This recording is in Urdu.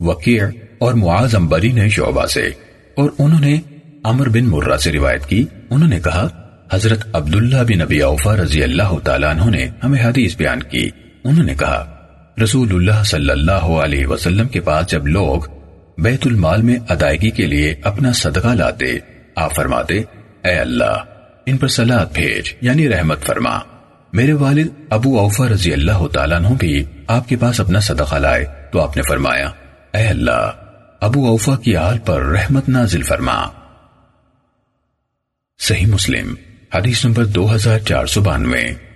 وکیع اور معاذ امبری نے شعبہ سے اور انہوں نے عمر بن مرہ سے روایت کی۔ انہوں نے کہا، حضرت عبداللہ بن نبی اوفا رضی اللہ تعالیٰ عنہ نے ہمیں حدیث بیان کی۔ انہوں نے کہا، رسول اللہ صلی اللہ علیہ وسلم کے پاس جب لوگ بیت المال میں ادائیگی کے لیے اپنا صدقہ لاتے، آپ فرماتے، اے اللہ، ان پر سلاد بھیج یعنی رحمت فرما۔ میرے والد ابو اوفا رضی اللہ تعالیٰ عنہ بھی آپ کے پاس اپنا صدقہ لائے، تو آپ نے فرمایا اے اللہ، ابو اوفا کی آل پر رحمت نازل فرما۔ صحیح مسلم، حدیث نمبر دو ہزار چار سو بانوے۔